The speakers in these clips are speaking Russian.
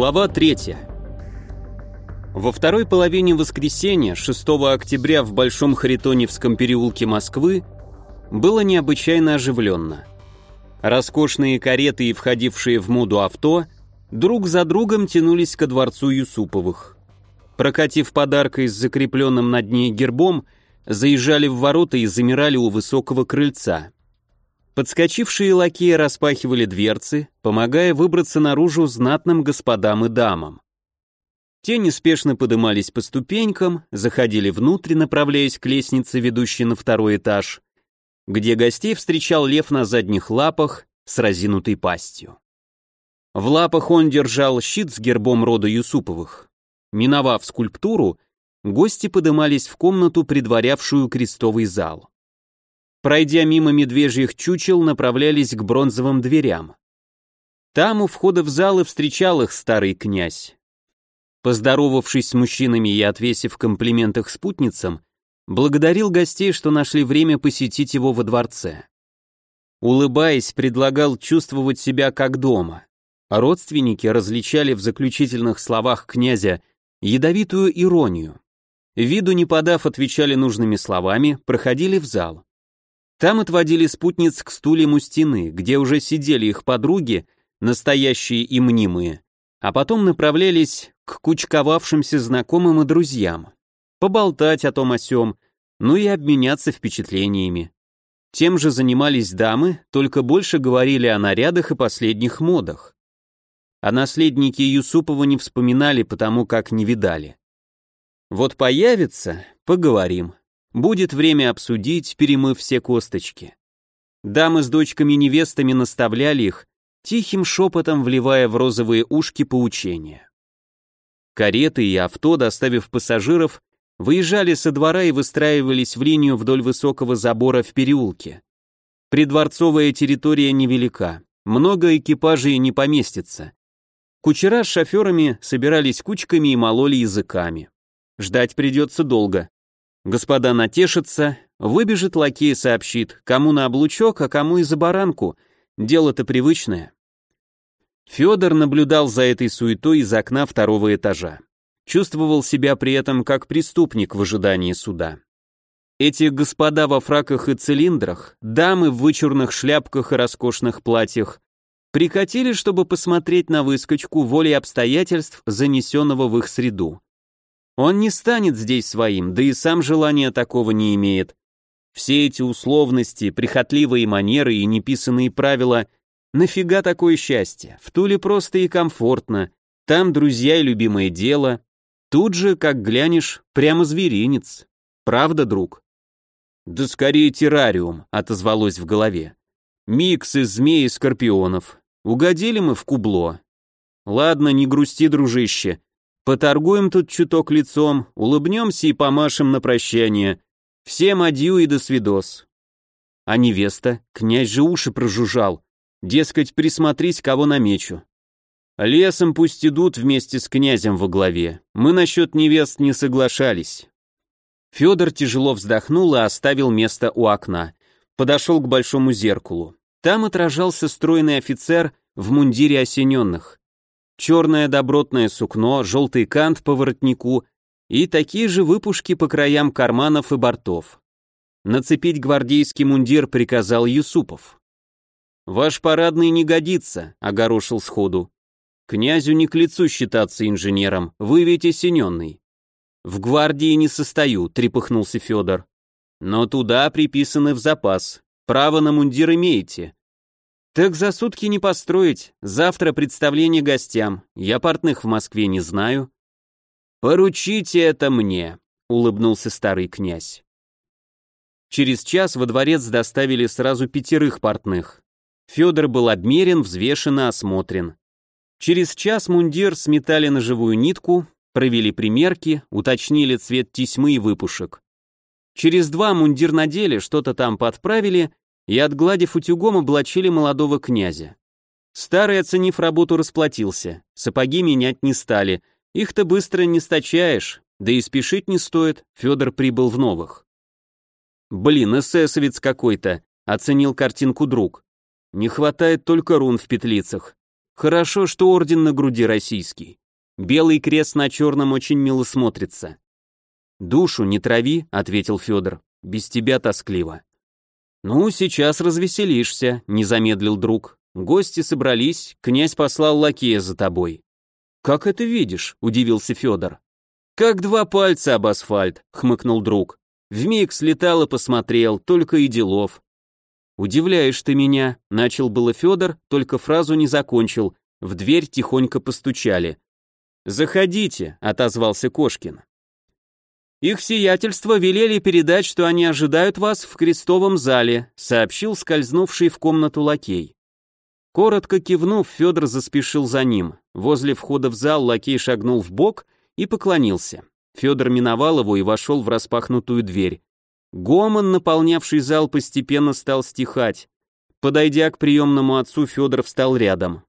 Глава 3. Во второй половине воскресенья, 6 октября в Большом Харитоневском переулке Москвы, было необычайно оживленно. Роскошные кареты и входившие в моду авто друг за другом тянулись ко дворцу Юсуповых. Прокатив подаркой с закрепленным над ней гербом, заезжали в ворота и замирали у высокого крыльца. Подскочившие лакеи распахивали дверцы, помогая выбраться наружу знатным господам и дамам. Те неспешно подымались по ступенькам, заходили внутрь, направляясь к лестнице, ведущей на второй этаж, где гостей встречал лев на задних лапах с разинутой пастью. В лапах он держал щит с гербом рода Юсуповых. Миновав скульптуру, гости подымались в комнату, предварявшую крестовый зал. Пройдя мимо медвежьих чучел, направлялись к бронзовым дверям. Там у входа в зал и встречал их старый князь. Поздоровавшись с мужчинами и отвесив комплиментах спутницам, благодарил гостей, что нашли время посетить его во дворце. Улыбаясь, предлагал чувствовать себя как дома. Родственники различали в заключительных словах князя ядовитую иронию. Виду не подав, отвечали нужными словами, проходили в зал. Там отводили спутниц к стульям у стены, где уже сидели их подруги, настоящие и мнимые, а потом направлялись к кучковавшимся знакомым и друзьям, поболтать о том о сём, ну и обменяться впечатлениями. Тем же занимались дамы, только больше говорили о нарядах и последних модах. А наследники Юсупова не вспоминали, потому как не видали. Вот появится, поговорим. Будет время обсудить, перемыв все косточки. Дамы с дочками-невестами наставляли их, тихим шепотом вливая в розовые ушки поучения. Кареты и авто, доставив пассажиров, выезжали со двора и выстраивались в линию вдоль высокого забора в переулке. Придворцовая территория невелика, много экипажей не поместится. Кучера с шоферами собирались кучками и мололи языками. Ждать придется долго. Господа натешатся, выбежит лакей сообщит, кому на облучок, а кому и за баранку. Дело-то привычное. Федор наблюдал за этой суетой из окна второго этажа. Чувствовал себя при этом как преступник в ожидании суда. Эти господа во фраках и цилиндрах, дамы в вычурных шляпках и роскошных платьях, прикатили, чтобы посмотреть на выскочку волей обстоятельств, занесенного в их среду. Он не станет здесь своим, да и сам желания такого не имеет. Все эти условности, прихотливые манеры и неписанные правила — нафига такое счастье? В Туле просто и комфортно, там друзья и любимое дело. Тут же, как глянешь, прямо зверинец. Правда, друг? Да скорее террариум, отозвалось в голове. Микс из змей и скорпионов. Угодили мы в кубло. Ладно, не грусти, дружище. Поторгуем тут чуток лицом, улыбнемся и помашем на прощание. Всем адью и до свидос. А невеста, князь же уши прожужжал. Дескать, присмотрись, кого намечу. Лесом пусть идут вместе с князем во главе. Мы насчет невест не соглашались. Федор тяжело вздохнул и оставил место у окна. Подошел к большому зеркалу. Там отражался стройный офицер в мундире осененных черное добротное сукно, желтый кант по воротнику и такие же выпушки по краям карманов и бортов. Нацепить гвардейский мундир приказал Юсупов. «Ваш парадный не годится», — огорошил сходу. «Князю не к лицу считаться инженером, вы ведь осененный». «В гвардии не состою», — трепыхнулся Федор. «Но туда приписаны в запас. Право на мундир имеете. Так за сутки не построить. Завтра представление гостям. Я портных в Москве не знаю. Поручите это мне, улыбнулся старый князь. Через час во дворец доставили сразу пятерых портных. Федор был обмерен, взвешен и осмотрен. Через час мундир сметали на живую нитку, провели примерки, уточнили цвет тесьмы и выпушек. Через два мундир надели, что-то там подправили и, отгладив утюгом, облачили молодого князя. Старый, оценив работу, расплатился. Сапоги менять не стали. Их-то быстро не стачаешь, да и спешить не стоит, Федор прибыл в новых. «Блин, эсэсовец какой-то», — оценил картинку друг. «Не хватает только рун в петлицах. Хорошо, что орден на груди российский. Белый крест на черном очень мило смотрится. «Душу не трави», — ответил Федор. «Без тебя тоскливо». «Ну, сейчас развеселишься», — не замедлил друг. «Гости собрались, князь послал лакея за тобой». «Как это видишь?» — удивился Федор. «Как два пальца об асфальт», — хмыкнул друг. Вмиг слетал и посмотрел, только и делов. «Удивляешь ты меня», — начал было Федор, только фразу не закончил, в дверь тихонько постучали. «Заходите», — отозвался Кошкин. «Их сиятельство велели передать, что они ожидают вас в крестовом зале», сообщил скользнувший в комнату лакей. Коротко кивнув, Федор заспешил за ним. Возле входа в зал лакей шагнул в бок и поклонился. Федор миновал его и вошел в распахнутую дверь. Гомон, наполнявший зал, постепенно стал стихать. Подойдя к приемному отцу, Федор встал рядом.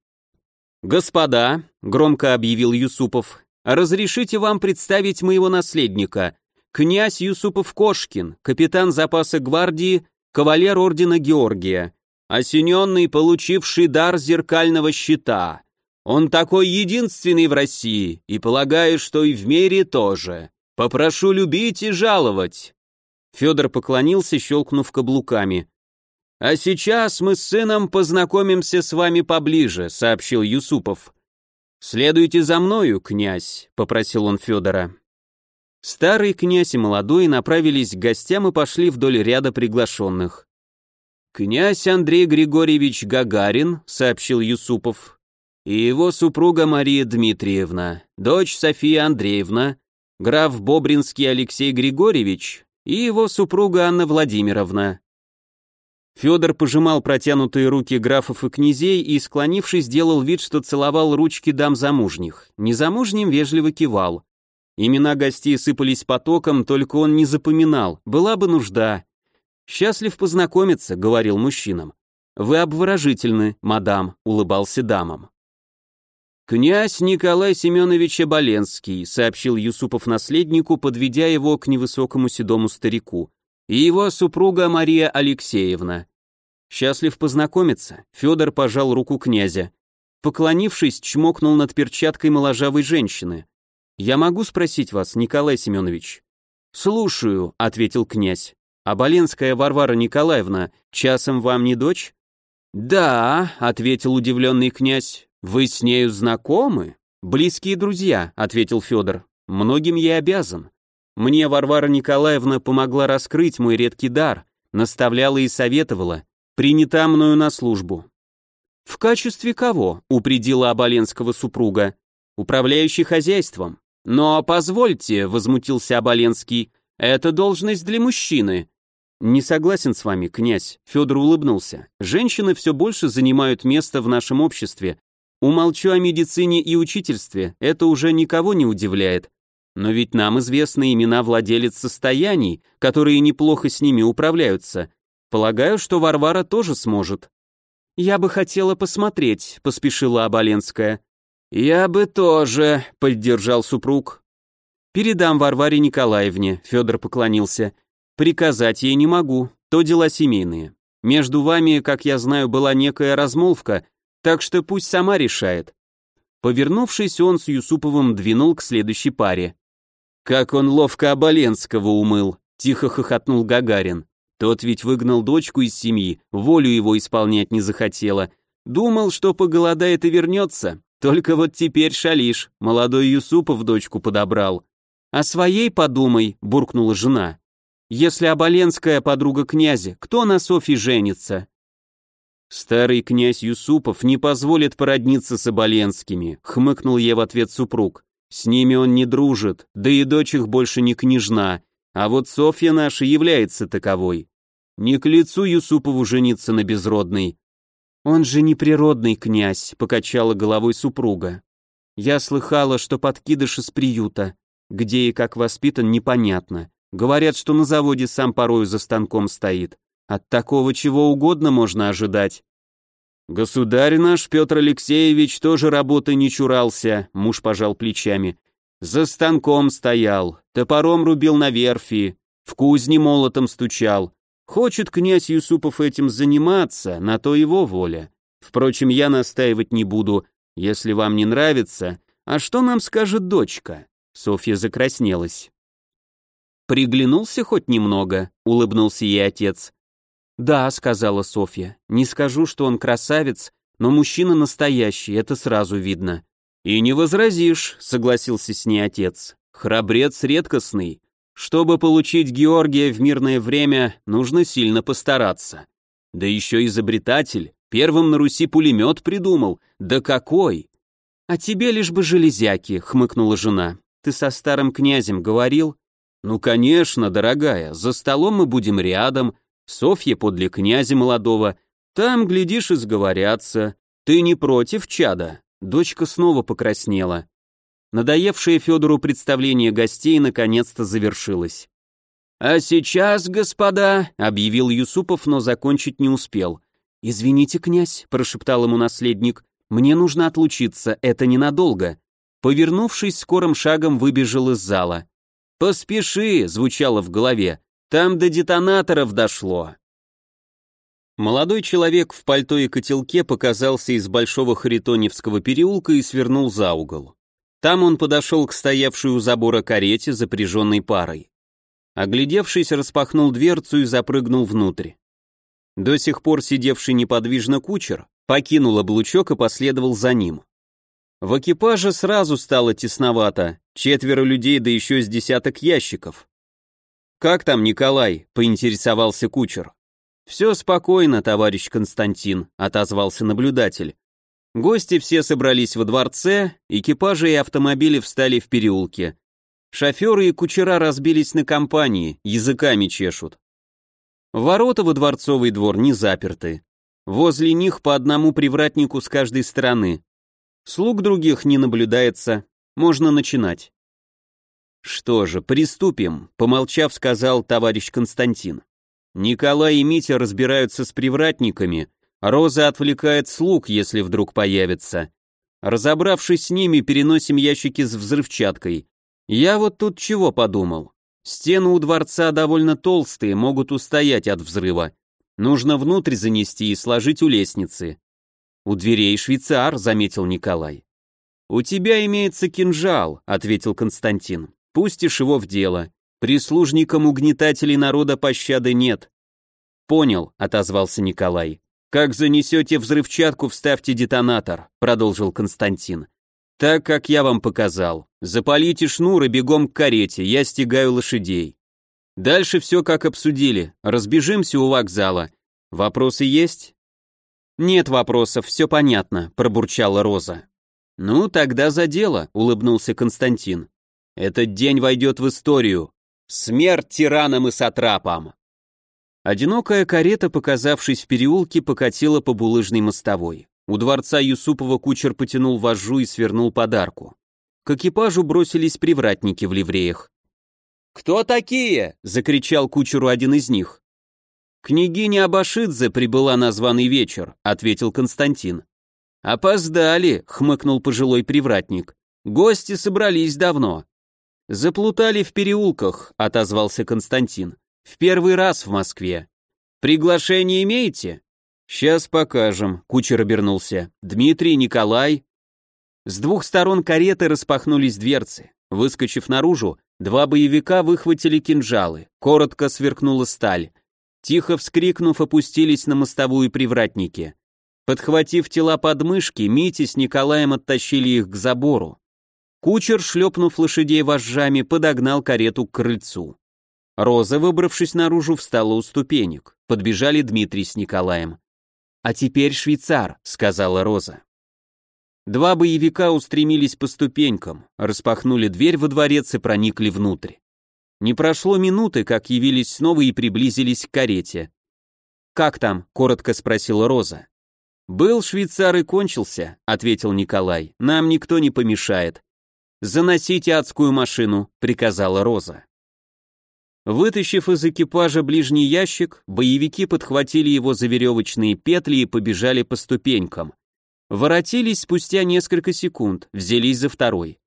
«Господа», — громко объявил Юсупов, — «разрешите вам представить моего наследника, князь Юсупов-Кошкин, капитан запаса гвардии, кавалер ордена Георгия, осененный, получивший дар зеркального щита. Он такой единственный в России, и полагаю, что и в мире тоже. Попрошу любить и жаловать». Федор поклонился, щелкнув каблуками. «А сейчас мы с сыном познакомимся с вами поближе», — сообщил Юсупов. «Следуйте за мною, князь», — попросил он Федора. Старый князь и молодой направились к гостям и пошли вдоль ряда приглашенных. «Князь Андрей Григорьевич Гагарин», — сообщил Юсупов, и его супруга Мария Дмитриевна, дочь София Андреевна, граф Бобринский Алексей Григорьевич и его супруга Анна Владимировна. Федор пожимал протянутые руки графов и князей и, склонившись, делал вид, что целовал ручки дам замужних. Незамужним вежливо кивал. Имена гостей сыпались потоком, только он не запоминал, была бы нужда. «Счастлив познакомиться», — говорил мужчинам. «Вы обворожительны, мадам», — улыбался дамам. «Князь Николай Семенович Оболенский», — сообщил Юсупов наследнику, подведя его к невысокому седому старику, «и его супруга Мария Алексеевна». Счастлив познакомиться, Федор пожал руку князя. Поклонившись, чмокнул над перчаткой моложавой женщины. «Я могу спросить вас, Николай Семенович?» «Слушаю», — ответил князь. «Оболенская Варвара Николаевна, часом вам не дочь?» «Да», — ответил удивленный князь, «Вы с нею знакомы?» «Близкие друзья», — ответил Федор. «Многим ей обязан. Мне Варвара Николаевна помогла раскрыть мой редкий дар, наставляла и советовала, принята мною на службу». «В качестве кого?» — упредила Оболенского супруга. «Управляющий хозяйством». «Но позвольте», — возмутился Оболенский, — «это должность для мужчины». «Не согласен с вами, князь», — Федор улыбнулся. «Женщины все больше занимают место в нашем обществе, Умолчу о медицине и учительстве, это уже никого не удивляет. Но ведь нам известны имена владелец состояний, которые неплохо с ними управляются. Полагаю, что Варвара тоже сможет. Я бы хотела посмотреть, поспешила Оболенская. Я бы тоже, поддержал супруг. Передам Варваре Николаевне, Федор поклонился. Приказать ей не могу, то дела семейные. Между вами, как я знаю, была некая размолвка, так что пусть сама решает. Повернувшись, он с Юсуповым двинул к следующей паре. Как он ловко Оболенского умыл, тихо хохотнул Гагарин. Тот ведь выгнал дочку из семьи, волю его исполнять не захотела. Думал, что поголодает и вернется. Только вот теперь шалишь, молодой Юсупов дочку подобрал. «О своей подумай», — буркнула жена. «Если Оболенская подруга князя, кто на Софье женится?» «Старый князь Юсупов не позволит породниться с Оболенскими», — хмыкнул ей в ответ супруг. «С ними он не дружит, да и дочь их больше не княжна, а вот Софья наша является таковой. Не к лицу Юсупову жениться на безродной». «Он же не природный князь», — покачала головой супруга. «Я слыхала, что подкидыш из приюта. Где и как воспитан, непонятно. Говорят, что на заводе сам порою за станком стоит. От такого чего угодно можно ожидать. Государь наш Петр Алексеевич тоже работы не чурался, муж пожал плечами. За станком стоял, топором рубил на верфи, в кузне молотом стучал. Хочет князь Юсупов этим заниматься, на то его воля. Впрочем, я настаивать не буду. Если вам не нравится, а что нам скажет дочка? Софья закраснелась. Приглянулся хоть немного, улыбнулся ей отец. Да, сказала Софья. Не скажу, что он красавец, но мужчина настоящий, это сразу видно. И не возразишь, согласился с ней отец. Храбрец редкостный. Чтобы получить Георгия в мирное время, нужно сильно постараться. Да еще изобретатель, первым на Руси пулемет придумал. Да какой! А тебе лишь бы железяки, хмыкнула жена. Ты со старым князем говорил? Ну, конечно, дорогая, за столом мы будем рядом, Софья подле князя молодого. Там, глядишь, и сговорятся. Ты не против, чада? Дочка снова покраснела. Надоевшее Федору представление гостей наконец-то завершилось. «А сейчас, господа», — объявил Юсупов, но закончить не успел. «Извините, князь», — прошептал ему наследник, — «мне нужно отлучиться, это ненадолго». Повернувшись, скорым шагом выбежал из зала. «Поспеши», — звучало в голове, — «там до детонаторов дошло». Молодой человек в пальто и котелке показался из Большого Харитоневского переулка и свернул за угол. Там он подошел к стоявшей у забора карете, запряженной парой. Оглядевшись, распахнул дверцу и запрыгнул внутрь. До сих пор сидевший неподвижно кучер покинул облучок и последовал за ним. В экипаже сразу стало тесновато, четверо людей, да еще с десяток ящиков. «Как там, Николай?» — поинтересовался кучер. «Все спокойно, товарищ Константин», — отозвался наблюдатель. Гости все собрались во дворце, экипажи и автомобили встали в переулке. Шоферы и кучера разбились на компании, языками чешут. Ворота во дворцовый двор не заперты. Возле них по одному привратнику с каждой стороны. Слуг других не наблюдается, можно начинать. Что же, приступим, помолчав, сказал товарищ Константин. Николай и Митя разбираются с привратниками, Роза отвлекает слуг, если вдруг появится. Разобравшись с ними, переносим ящики с взрывчаткой. Я вот тут чего подумал. Стены у дворца довольно толстые, могут устоять от взрыва. Нужно внутрь занести и сложить у лестницы. У дверей швейцар, заметил Николай. У тебя имеется кинжал, ответил Константин. Пустишь его в дело. Прислужникам угнетателей народа пощады нет. Понял, отозвался Николай. «Как занесете взрывчатку, вставьте детонатор», — продолжил Константин. «Так, как я вам показал. Запалите шнур и бегом к карете, я стегаю лошадей. Дальше все как обсудили. Разбежимся у вокзала. Вопросы есть?» «Нет вопросов, все понятно», — пробурчала Роза. «Ну, тогда за дело», — улыбнулся Константин. «Этот день войдет в историю. Смерть тиранам и сатрапам!» Одинокая карета, показавшись в переулке, покатила по булыжной мостовой. У дворца Юсупова кучер потянул вожжу и свернул подарку. К экипажу бросились привратники в ливреях. «Кто такие?» — закричал кучеру один из них. «Княгиня Абашидзе прибыла на званый вечер», — ответил Константин. «Опоздали», — хмыкнул пожилой привратник. «Гости собрались давно». «Заплутали в переулках», — отозвался Константин. В первый раз в Москве. Приглашение имеете? Сейчас покажем, кучер обернулся. Дмитрий, Николай. С двух сторон кареты распахнулись дверцы. Выскочив наружу, два боевика выхватили кинжалы. Коротко сверкнула сталь. Тихо вскрикнув, опустились на мостовую привратники. Подхватив тела подмышки, Мити с Николаем оттащили их к забору. Кучер, шлепнув лошадей вожжами, подогнал карету к крыльцу. Роза, выбравшись наружу, встала у ступенек. Подбежали Дмитрий с Николаем. «А теперь швейцар», — сказала Роза. Два боевика устремились по ступенькам, распахнули дверь во дворец и проникли внутрь. Не прошло минуты, как явились снова и приблизились к карете. «Как там?» — коротко спросила Роза. «Был швейцар и кончился», — ответил Николай. «Нам никто не помешает». «Заносите адскую машину», — приказала Роза. Вытащив из экипажа ближний ящик, боевики подхватили его за веревочные петли и побежали по ступенькам. Воротились спустя несколько секунд, взялись за второй.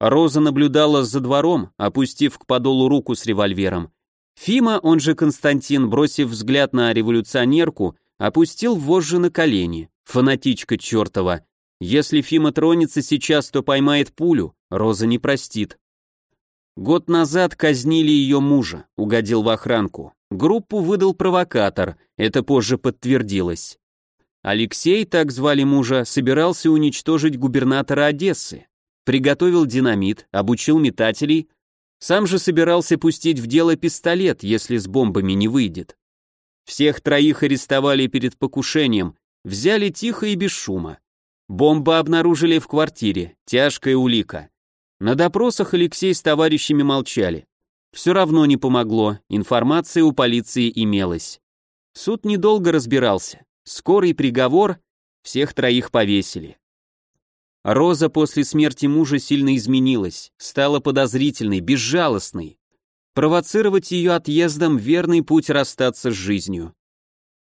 Роза наблюдала за двором, опустив к подолу руку с револьвером. Фима, он же Константин, бросив взгляд на революционерку, опустил вожжи на колени. Фанатичка чертова. Если Фима тронется сейчас, то поймает пулю, Роза не простит. Год назад казнили ее мужа, угодил в охранку. Группу выдал провокатор, это позже подтвердилось. Алексей, так звали мужа, собирался уничтожить губернатора Одессы. Приготовил динамит, обучил метателей, сам же собирался пустить в дело пистолет, если с бомбами не выйдет. Всех троих арестовали перед покушением, взяли тихо и без шума. Бомбу обнаружили в квартире, тяжкая улика. На допросах Алексей с товарищами молчали. Все равно не помогло, информация у полиции имелась. Суд недолго разбирался. Скорый приговор, всех троих повесили. Роза после смерти мужа сильно изменилась, стала подозрительной, безжалостной. Провоцировать ее отъездом – верный путь расстаться с жизнью.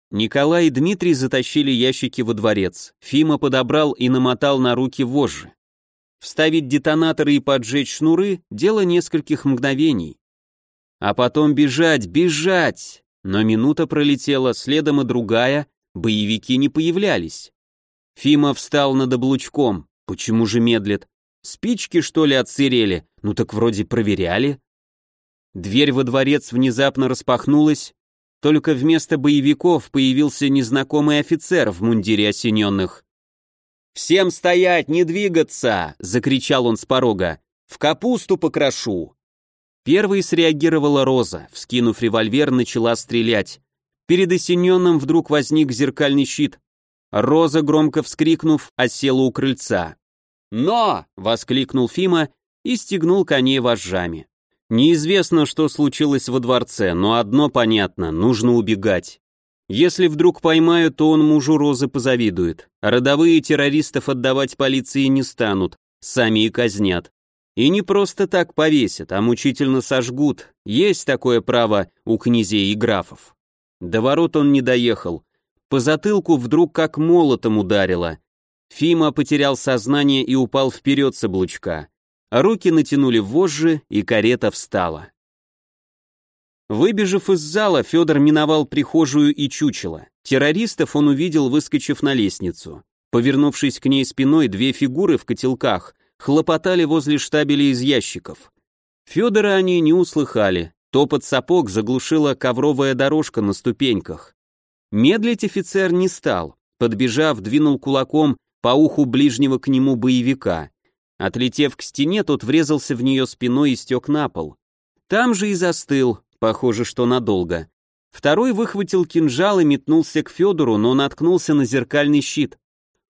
Николай и Дмитрий затащили ящики во дворец. Фима подобрал и намотал на руки вожжи. Вставить детонаторы и поджечь шнуры – дело нескольких мгновений. А потом бежать, бежать! Но минута пролетела, следом и другая, боевики не появлялись. Фима встал над облучком. Почему же медлит? Спички, что ли, отсырели? Ну так вроде проверяли. Дверь во дворец внезапно распахнулась, только вместо боевиков появился незнакомый офицер в мундире осененных. «Всем стоять, не двигаться!» — закричал он с порога. «В капусту покрошу!» Первой среагировала Роза, вскинув револьвер, начала стрелять. Перед осененным вдруг возник зеркальный щит. Роза, громко вскрикнув, осела у крыльца. «Но!» — воскликнул Фима и стегнул коней вожжами. Неизвестно, что случилось во дворце, но одно понятно, нужно убегать. Если вдруг поймают, то он мужу Розы позавидует. Родовые террористов отдавать полиции не станут, сами и казнят. И не просто так повесят, а мучительно сожгут. Есть такое право у князей и графов. До ворот он не доехал. По затылку вдруг как молотом ударило. Фима потерял сознание и упал вперед с облучка. Руки натянули вожжи, и карета встала. Выбежав из зала, Федор миновал прихожую и чучело. Террористов он увидел, выскочив на лестницу. Повернувшись к ней спиной, две фигуры в котелках хлопотали возле штабеля из ящиков. Федора они не услыхали. Топот сапог заглушила ковровая дорожка на ступеньках. Медлить офицер не стал. Подбежав, двинул кулаком по уху ближнего к нему боевика. Отлетев к стене, тот врезался в нее спиной и стек на пол. Там же и застыл, похоже, что надолго. Второй выхватил кинжал и метнулся к Федору, но наткнулся на зеркальный щит.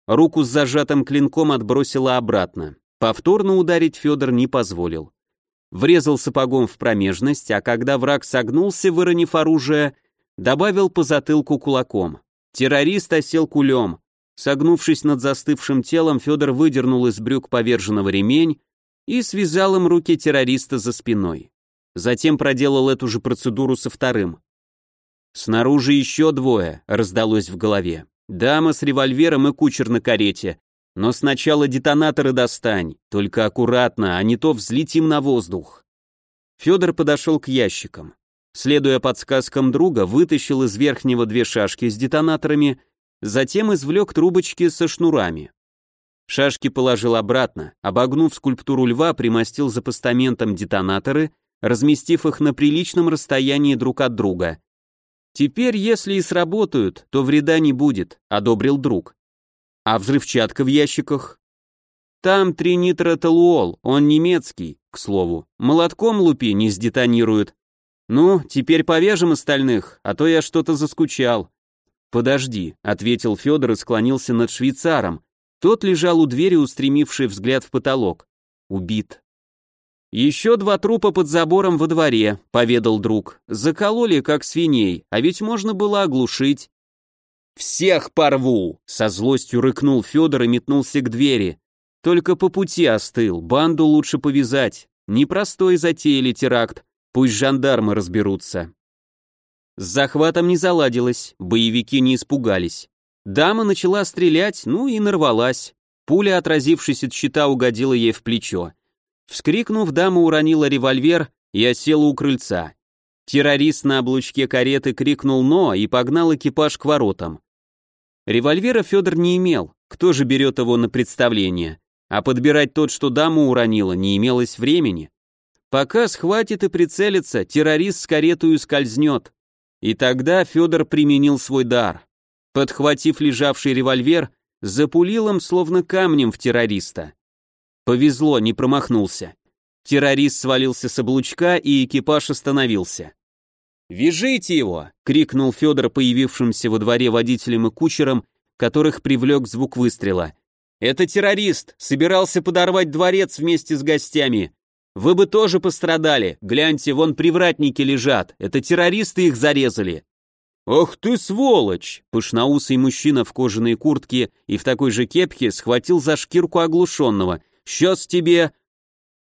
Руку с зажатым клинком отбросило обратно. Повторно ударить Федор не позволил. Врезал сапогом в промежность, а когда враг согнулся, выронив оружие, добавил по затылку кулаком. Террорист осел кулем. Согнувшись над застывшим телом, Федор выдернул из брюк поверженного ремень и связал им руки террориста за спиной. Затем проделал эту же процедуру со вторым. «Снаружи еще двое», — раздалось в голове. «Дама с револьвером и кучер на карете. Но сначала детонаторы достань, только аккуратно, а не то взлетим на воздух». Федор подошел к ящикам. Следуя подсказкам друга, вытащил из верхнего две шашки с детонаторами Затем извлек трубочки со шнурами. Шашки положил обратно, обогнув скульптуру льва, примостил за постаментом детонаторы, разместив их на приличном расстоянии друг от друга. «Теперь, если и сработают, то вреда не будет», — одобрил друг. «А взрывчатка в ящиках?» «Там тринитротолуол, он немецкий, к слову. Молотком лупи не сдетонируют. Ну, теперь повяжем остальных, а то я что-то заскучал. «Подожди», — ответил Федор и склонился над швейцаром. Тот лежал у двери, устремивший взгляд в потолок. Убит. «Еще два трупа под забором во дворе», — поведал друг. «Закололи, как свиней, а ведь можно было оглушить». «Всех порву!» — со злостью рыкнул Федор и метнулся к двери. Только по пути остыл, банду лучше повязать. Непростой затеяли теракт, пусть жандармы разберутся. С захватом не заладилось, боевики не испугались. Дама начала стрелять, ну и нарвалась. Пуля, отразившись от щита, угодила ей в плечо. Вскрикнув, дама уронила револьвер и осела у крыльца. Террорист на облучке кареты крикнул «но» и погнал экипаж к воротам. Револьвера Федор не имел, Кто же берет его на представление? А подбирать тот, что дама уронила, не имелось времени. Пока схватит и прицелится, террорист с каретою скользнет. И тогда Федор применил свой дар. Подхватив лежавший револьвер, запулил им словно камнем в террориста. Повезло, не промахнулся. Террорист свалился с облучка, и экипаж остановился. «Вяжите его!» — крикнул Федор появившимся во дворе водителям и кучерам, которых привлек звук выстрела. «Это террорист! Собирался подорвать дворец вместе с гостями! Вы бы тоже пострадали! Гляньте, вон привратники лежат! Это террористы их зарезали!» «Ах ты сволочь!» Пышноусый мужчина в кожаной куртке и в такой же кепке схватил за шкирку оглушенного. «Сейчас тебе...»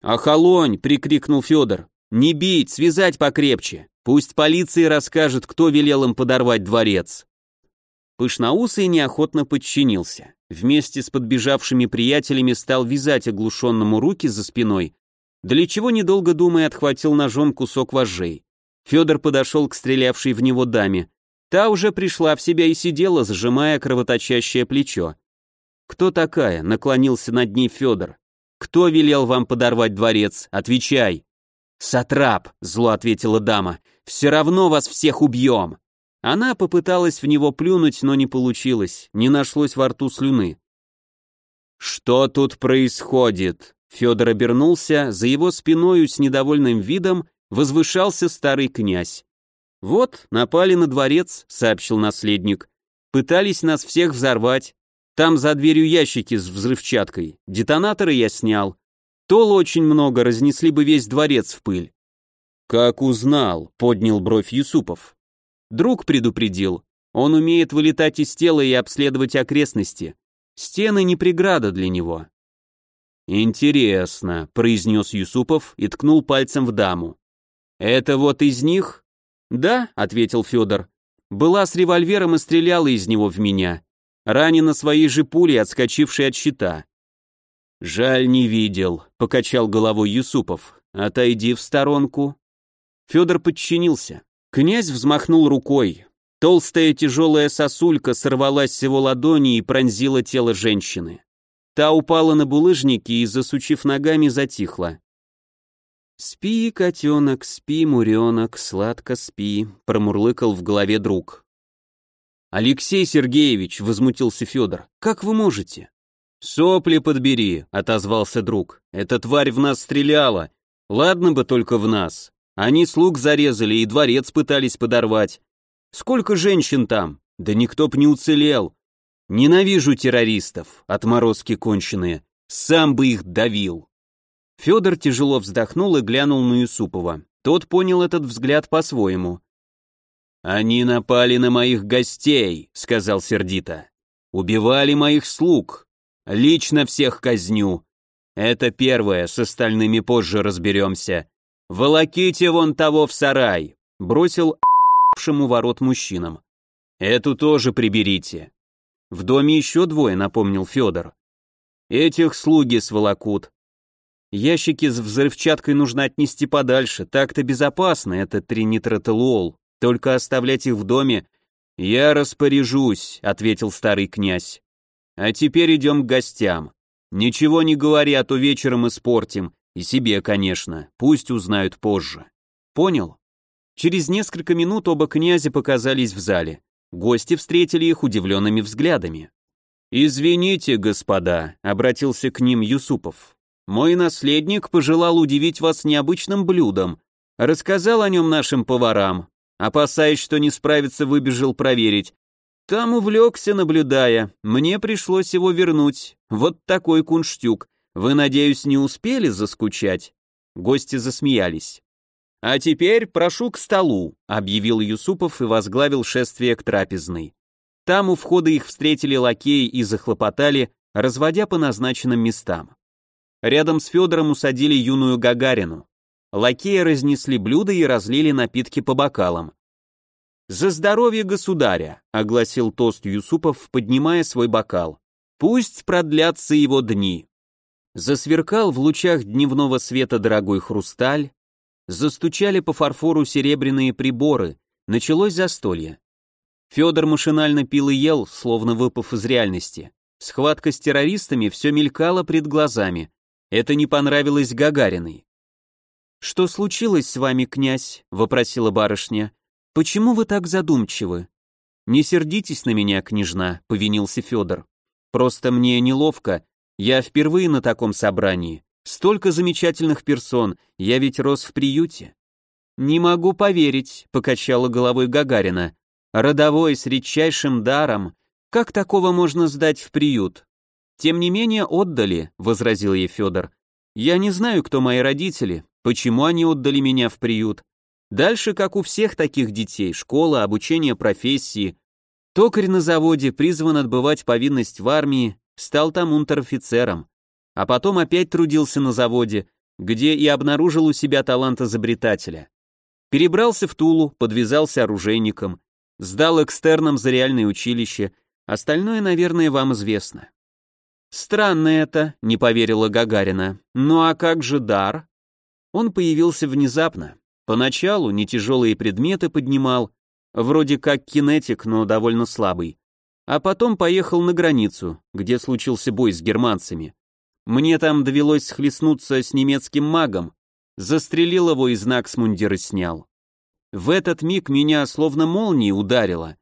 «Охолонь!» — прикрикнул Федор. «Не бить, связать покрепче!» Пусть полиция расскажет, кто велел им подорвать дворец. Пышноусый неохотно подчинился. Вместе с подбежавшими приятелями стал вязать оглушенному руки за спиной, для чего, недолго думая, отхватил ножом кусок вожжей. Федор подошел к стрелявшей в него даме. Та уже пришла в себя и сидела, сжимая кровоточащее плечо. «Кто такая?» — наклонился над ней Федор. «Кто велел вам подорвать дворец? Отвечай!» «Сатрап!» — зло ответила дама. «Все равно вас всех убьем!» Она попыталась в него плюнуть, но не получилось, не нашлось во рту слюны. «Что тут происходит?» Федор обернулся, за его спиною с недовольным видом возвышался старый князь. «Вот, напали на дворец», — сообщил наследник. «Пытались нас всех взорвать. Там за дверью ящики с взрывчаткой. Детонаторы я снял. Тол очень много, разнесли бы весь дворец в пыль. Как узнал, поднял бровь Юсупов. Друг предупредил. Он умеет вылетать из тела и обследовать окрестности. Стены не преграда для него. Интересно, произнес Юсупов и ткнул пальцем в даму. Это вот из них? Да, ответил Федор. Была с револьвером и стреляла из него в меня. Ранена своей же пулей, отскочившей от щита. «Жаль, не видел», — покачал головой Юсупов. «Отойди в сторонку». Федор подчинился. Князь взмахнул рукой. Толстая тяжелая сосулька сорвалась с его ладони и пронзила тело женщины. Та упала на булыжники и, засучив ногами, затихла. «Спи, котенок, спи, муренок, сладко спи», — промурлыкал в голове друг. «Алексей Сергеевич», — возмутился Федор, — «как вы можете? «Сопли подбери», — отозвался друг. «Эта тварь в нас стреляла. Ладно бы только в нас. Они слуг зарезали и дворец пытались подорвать. Сколько женщин там? Да никто б не уцелел. Ненавижу террористов, отморозки конченые. Сам бы их давил». Федор тяжело вздохнул и глянул на Юсупова. Тот понял этот взгляд по-своему. «Они напали на моих гостей», — сказал сердито. «Убивали моих слуг, Лично всех казню. Это первое, с остальными позже разберемся. Волоките вон того в сарай. Бросил у ворот мужчинам. Эту тоже приберите. В доме еще двое, напомнил Федор. Этих слуги сволокут. Ящики с взрывчаткой нужно отнести подальше, так-то безопасно, это тринитротолуол. Только оставлять их в доме «Я распоряжусь», — ответил старый князь. А теперь идем к гостям. Ничего не говори, а то вечером испортим. И себе, конечно. Пусть узнают позже. Понял? Через несколько минут оба князя показались в зале. Гости встретили их удивленными взглядами. «Извините, господа», — обратился к ним Юсупов. «Мой наследник пожелал удивить вас необычным блюдом. Рассказал о нем нашим поварам. Опасаясь, что не справится, выбежал проверить. Там увлекся, наблюдая. Мне пришлось его вернуть. Вот такой кунштюк. Вы, надеюсь, не успели заскучать?» Гости засмеялись. «А теперь прошу к столу», — объявил Юсупов и возглавил шествие к трапезной. Там у входа их встретили лакеи и захлопотали, разводя по назначенным местам. Рядом с Федором усадили юную Гагарину. Лакеи разнесли блюда и разлили напитки по бокалам. «За здоровье государя!» — огласил тост Юсупов, поднимая свой бокал. «Пусть продлятся его дни!» Засверкал в лучах дневного света дорогой хрусталь, застучали по фарфору серебряные приборы, началось застолье. Федор машинально пил и ел, словно выпав из реальности. Схватка с террористами все мелькало пред глазами. Это не понравилось Гагариной. «Что случилось с вами, князь?» — вопросила барышня. «Почему вы так задумчивы?» «Не сердитесь на меня, княжна», — повинился Федор. «Просто мне неловко. Я впервые на таком собрании. Столько замечательных персон, я ведь рос в приюте». «Не могу поверить», — покачала головой Гагарина. «Родовой с редчайшим даром. Как такого можно сдать в приют?» «Тем не менее отдали», — возразил ей Федор. «Я не знаю, кто мои родители, почему они отдали меня в приют. Дальше, как у всех таких детей, школа, обучение профессии. Токарь на заводе призван отбывать повинность в армии, стал там унтер-офицером. А потом опять трудился на заводе, где и обнаружил у себя талант изобретателя. Перебрался в Тулу, подвязался оружейником, сдал экстерном за реальное училище, остальное, наверное, вам известно. «Странно это», — не поверила Гагарина. «Ну а как же дар?» Он появился внезапно. Поначалу не тяжелые предметы поднимал, вроде как кинетик, но довольно слабый. А потом поехал на границу, где случился бой с германцами. Мне там довелось схлестнуться с немецким магом, застрелил его и знак с мундира снял. В этот миг меня словно молнией ударило.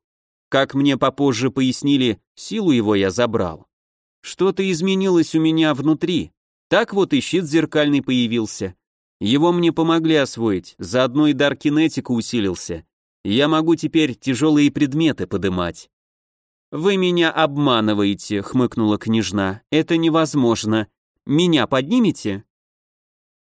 Как мне попозже пояснили, силу его я забрал. Что-то изменилось у меня внутри. Так вот и щит зеркальный появился. Его мне помогли освоить, заодно и дар кинетика усилился. Я могу теперь тяжелые предметы подымать. «Вы меня обманываете», — хмыкнула княжна. «Это невозможно. Меня поднимете?»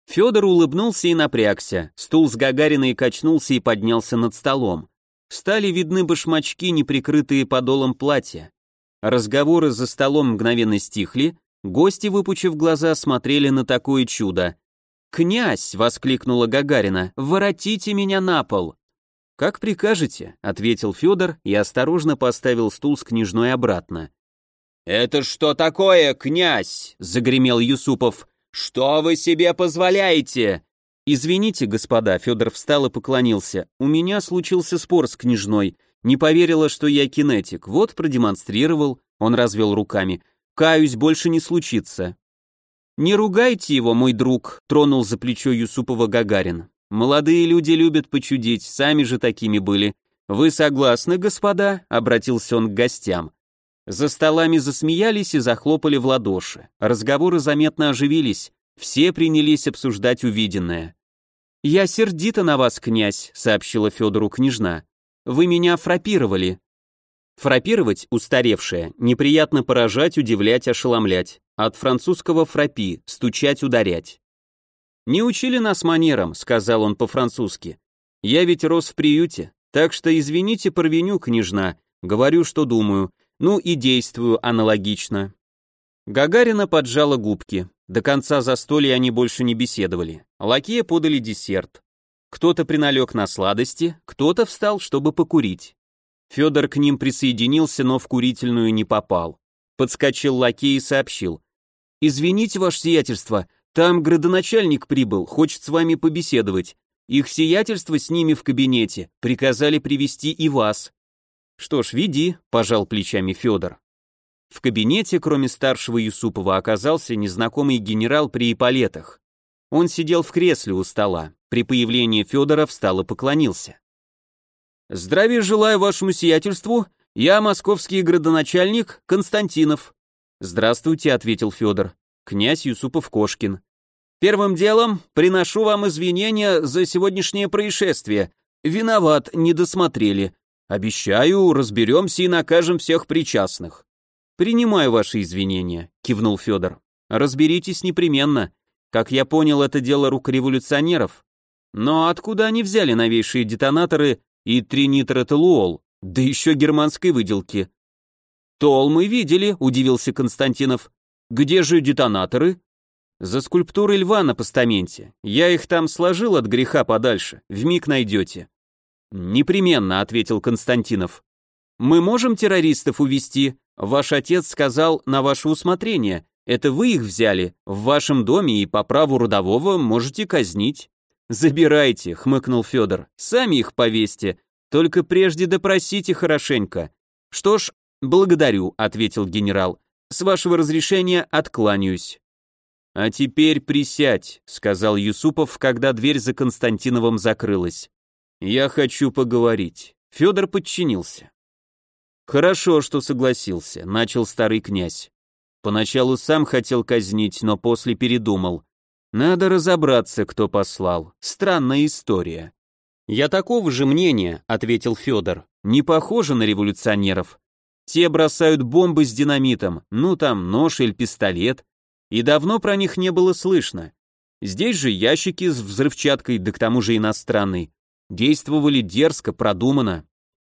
Федор улыбнулся и напрягся. Стул с Гагариной качнулся и поднялся над столом. Стали видны башмачки, неприкрытые подолом платья. Разговоры за столом мгновенно стихли, гости, выпучив глаза, смотрели на такое чудо. «Князь!» — воскликнула Гагарина. «Воротите меня на пол!» «Как прикажете», — ответил Федор и осторожно поставил стул с княжной обратно. «Это что такое, князь?» — загремел Юсупов. «Что вы себе позволяете?» «Извините, господа», — Федор встал и поклонился. «У меня случился спор с княжной. Не поверила, что я кинетик. Вот продемонстрировал. Он развел руками. Каюсь, больше не случится. Не ругайте его, мой друг, тронул за плечо Юсупова Гагарин. Молодые люди любят почудить, сами же такими были. Вы согласны, господа? обратился он к гостям. За столами засмеялись и захлопали в ладоши. Разговоры заметно оживились. Все принялись обсуждать увиденное. «Я сердита на вас, князь», — сообщила Федору княжна. Вы меня фрапировали. Фрапировать устаревшее, неприятно поражать, удивлять, ошеломлять. От французского фрапи стучать, ударять. Не учили нас манерам, сказал он по-французски. Я ведь рос в приюте, так что извините, провиню, княжна, говорю, что думаю, ну и действую аналогично. Гагарина поджала губки. До конца застолья они больше не беседовали. Лакея подали десерт. Кто-то приналег на сладости, кто-то встал, чтобы покурить. Федор к ним присоединился, но в курительную не попал. Подскочил лакей и сообщил. «Извините, ваше сиятельство, там градоначальник прибыл, хочет с вами побеседовать. Их сиятельство с ними в кабинете, приказали привести и вас». «Что ж, веди», — пожал плечами Федор. В кабинете, кроме старшего Юсупова, оказался незнакомый генерал при эполетах. Он сидел в кресле у стола. При появлении Федора встал и поклонился. «Здравия желаю вашему сиятельству. Я московский градоначальник Константинов». «Здравствуйте», — ответил Федор. «Князь Юсупов-Кошкин». «Первым делом приношу вам извинения за сегодняшнее происшествие. Виноват, не досмотрели. Обещаю, разберемся и накажем всех причастных». «Принимаю ваши извинения», — кивнул Федор. «Разберитесь непременно. Как я понял, это дело рук революционеров. Но откуда они взяли новейшие детонаторы и тринитротолуол, да еще германской выделки? «Тол мы видели», — удивился Константинов. «Где же детонаторы?» «За скульптурой льва на постаменте. Я их там сложил от греха подальше. Вмиг найдете». «Непременно», — ответил Константинов. «Мы можем террористов увести? Ваш отец сказал на ваше усмотрение. Это вы их взяли, в вашем доме и по праву родового можете казнить». «Забирайте», — хмыкнул Федор, — «сами их повесьте, только прежде допросите хорошенько». «Что ж, благодарю», — ответил генерал. С вашего разрешения откланяюсь. А теперь присядь, сказал Юсупов, когда дверь за Константиновым закрылась. Я хочу поговорить. Федор подчинился. Хорошо, что согласился, начал старый князь. Поначалу сам хотел казнить, но после передумал. Надо разобраться, кто послал. Странная история. Я такого же мнения, ответил Федор. Не похоже на революционеров. Те бросают бомбы с динамитом, ну там нож или пистолет, и давно про них не было слышно. Здесь же ящики с взрывчаткой, да к тому же иностранной. Действовали дерзко, продуманно.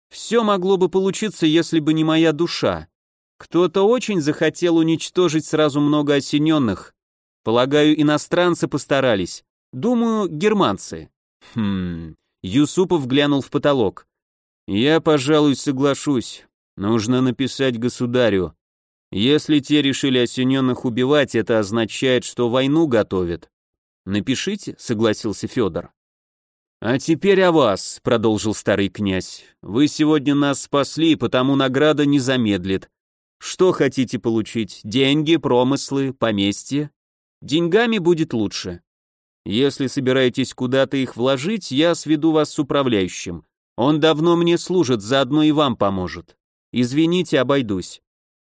Все могло бы получиться, если бы не моя душа. Кто-то очень захотел уничтожить сразу много осененных. Полагаю, иностранцы постарались. Думаю, германцы. Хм... Юсупов глянул в потолок. Я, пожалуй, соглашусь. Нужно написать государю. Если те решили осененных убивать, это означает, что войну готовят. Напишите, согласился Федор. «А теперь о вас», — продолжил старый князь. «Вы сегодня нас спасли, потому награда не замедлит. Что хотите получить? Деньги, промыслы, поместье? Деньгами будет лучше. Если собираетесь куда-то их вложить, я сведу вас с управляющим. Он давно мне служит, заодно и вам поможет. Извините, обойдусь».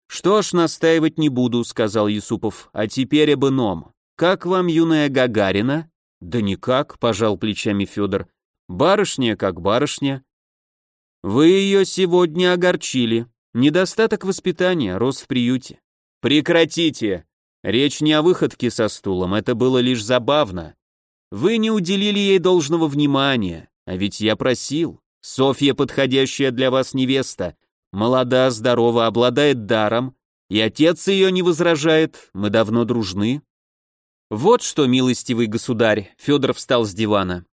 «Что ж, настаивать не буду», — сказал Юсупов. «А теперь об ином. Как вам юная Гагарина?» Да никак, пожал плечами Федор. Барышня как барышня. Вы ее сегодня огорчили. Недостаток воспитания, рос в приюте. Прекратите! Речь не о выходке со стулом, это было лишь забавно. Вы не уделили ей должного внимания, а ведь я просил. Софья подходящая для вас невеста, молода, здорова, обладает даром, и отец ее не возражает, мы давно дружны. «Вот что, милостивый государь», — Федор встал с дивана.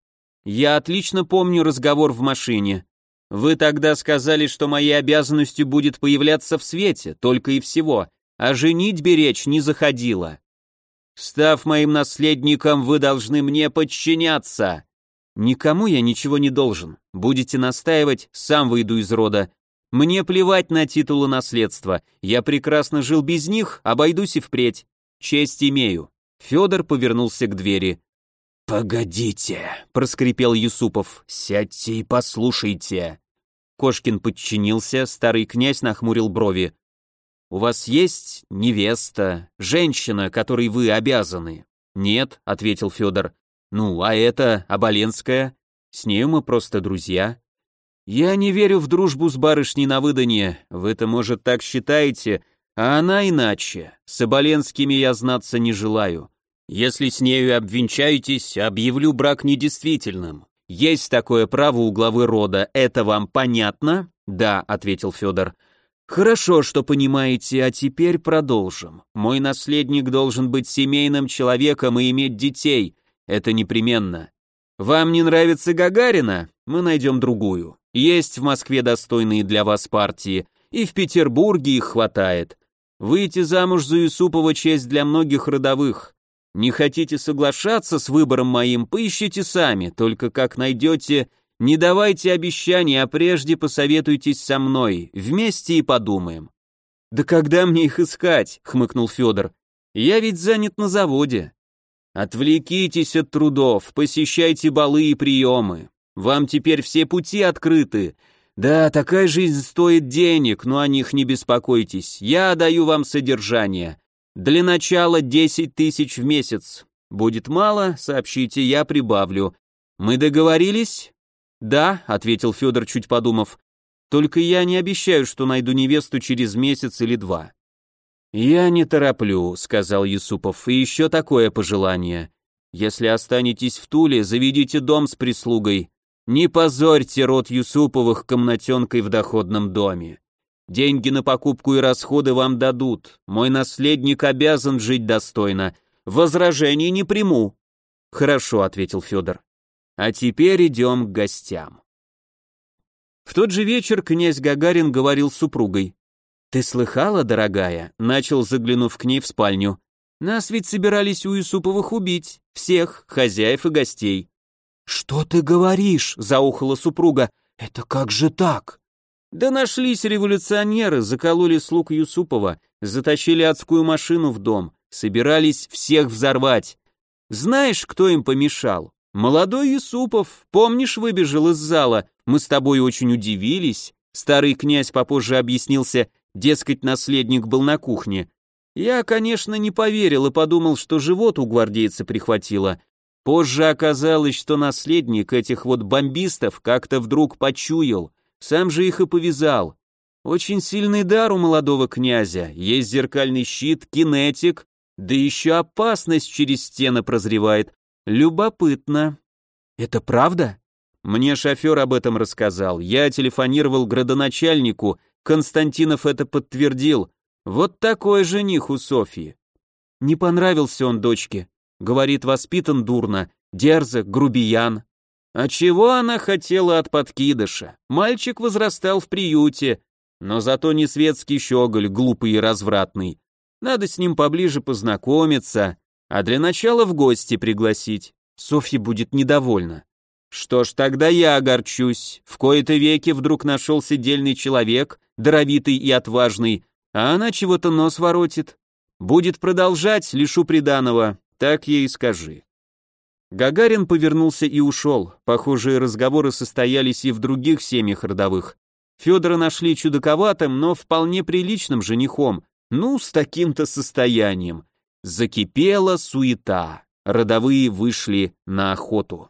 «Я отлично помню разговор в машине. Вы тогда сказали, что моей обязанностью будет появляться в свете, только и всего, а женитьбе речь не заходила. Став моим наследником, вы должны мне подчиняться. Никому я ничего не должен. Будете настаивать, сам выйду из рода. Мне плевать на титулы наследства. Я прекрасно жил без них, обойдусь и впредь. Честь имею. Федор повернулся к двери. «Погодите», — проскрипел Юсупов, — «сядьте и послушайте». Кошкин подчинился, старый князь нахмурил брови. «У вас есть невеста, женщина, которой вы обязаны?» «Нет», — ответил Федор. «Ну, а это Оболенская? С нею мы просто друзья». «Я не верю в дружбу с барышней на выданье. Вы-то, может, так считаете, а она иначе. С Оболенскими я знаться не желаю. Если с нею обвенчаетесь, объявлю брак недействительным. Есть такое право у главы рода, это вам понятно? Да, ответил Федор. Хорошо, что понимаете, а теперь продолжим. Мой наследник должен быть семейным человеком и иметь детей. Это непременно. Вам не нравится Гагарина? Мы найдем другую. Есть в Москве достойные для вас партии, и в Петербурге их хватает. Выйти замуж за Юсупова честь для многих родовых. Не хотите соглашаться с выбором моим, поищите сами, только как найдете, не давайте обещаний, а прежде посоветуйтесь со мной, вместе и подумаем». «Да когда мне их искать?» — хмыкнул Федор. «Я ведь занят на заводе». «Отвлекитесь от трудов, посещайте балы и приемы. Вам теперь все пути открыты. Да, такая жизнь стоит денег, но о них не беспокойтесь. Я даю вам содержание. Для начала 10 тысяч в месяц. Будет мало, сообщите, я прибавлю. Мы договорились? Да, ответил Федор, чуть подумав. Только я не обещаю, что найду невесту через месяц или два. Я не тороплю, сказал Юсупов, и еще такое пожелание. Если останетесь в Туле, заведите дом с прислугой. Не позорьте род Юсуповых комнатенкой в доходном доме. Деньги на покупку и расходы вам дадут. Мой наследник обязан жить достойно. Возражений не приму. Хорошо, ответил Федор. А теперь идем к гостям. В тот же вечер князь Гагарин говорил с супругой. «Ты слыхала, дорогая?» Начал, заглянув к ней в спальню. «Нас ведь собирались у Юсуповых убить. Всех, хозяев и гостей». «Что ты говоришь?» — заухала супруга. «Это как же так?» Да нашлись революционеры, закололи слуг Юсупова, Затащили адскую машину в дом, собирались всех взорвать. Знаешь, кто им помешал? Молодой Юсупов, помнишь, выбежал из зала, мы с тобой очень удивились. Старый князь попозже объяснился, дескать, наследник был на кухне. Я, конечно, не поверил и подумал, что живот у гвардейца прихватило. Позже оказалось, что наследник этих вот бомбистов как-то вдруг почуял, сам же их и повязал. Очень сильный дар у молодого князя, есть зеркальный щит, кинетик, да еще опасность через стены прозревает. Любопытно. Это правда? Мне шофер об этом рассказал. Я телефонировал градоначальнику, Константинов это подтвердил. Вот такой жених у Софьи. Не понравился он дочке. Говорит, воспитан дурно, дерзок, грубиян. А чего она хотела от подкидыша? Мальчик возрастал в приюте, но зато не светский щеголь, глупый и развратный. Надо с ним поближе познакомиться, а для начала в гости пригласить. Софья будет недовольна. Что ж, тогда я огорчусь. В кои-то веки вдруг нашелся дельный человек, даровитый и отважный, а она чего-то нос воротит. Будет продолжать, лишу приданого, так ей и скажи. Гагарин повернулся и ушел. Похожие разговоры состоялись и в других семьях родовых. Федора нашли чудаковатым, но вполне приличным женихом, ну, с таким-то состоянием. Закипела суета. Родовые вышли на охоту.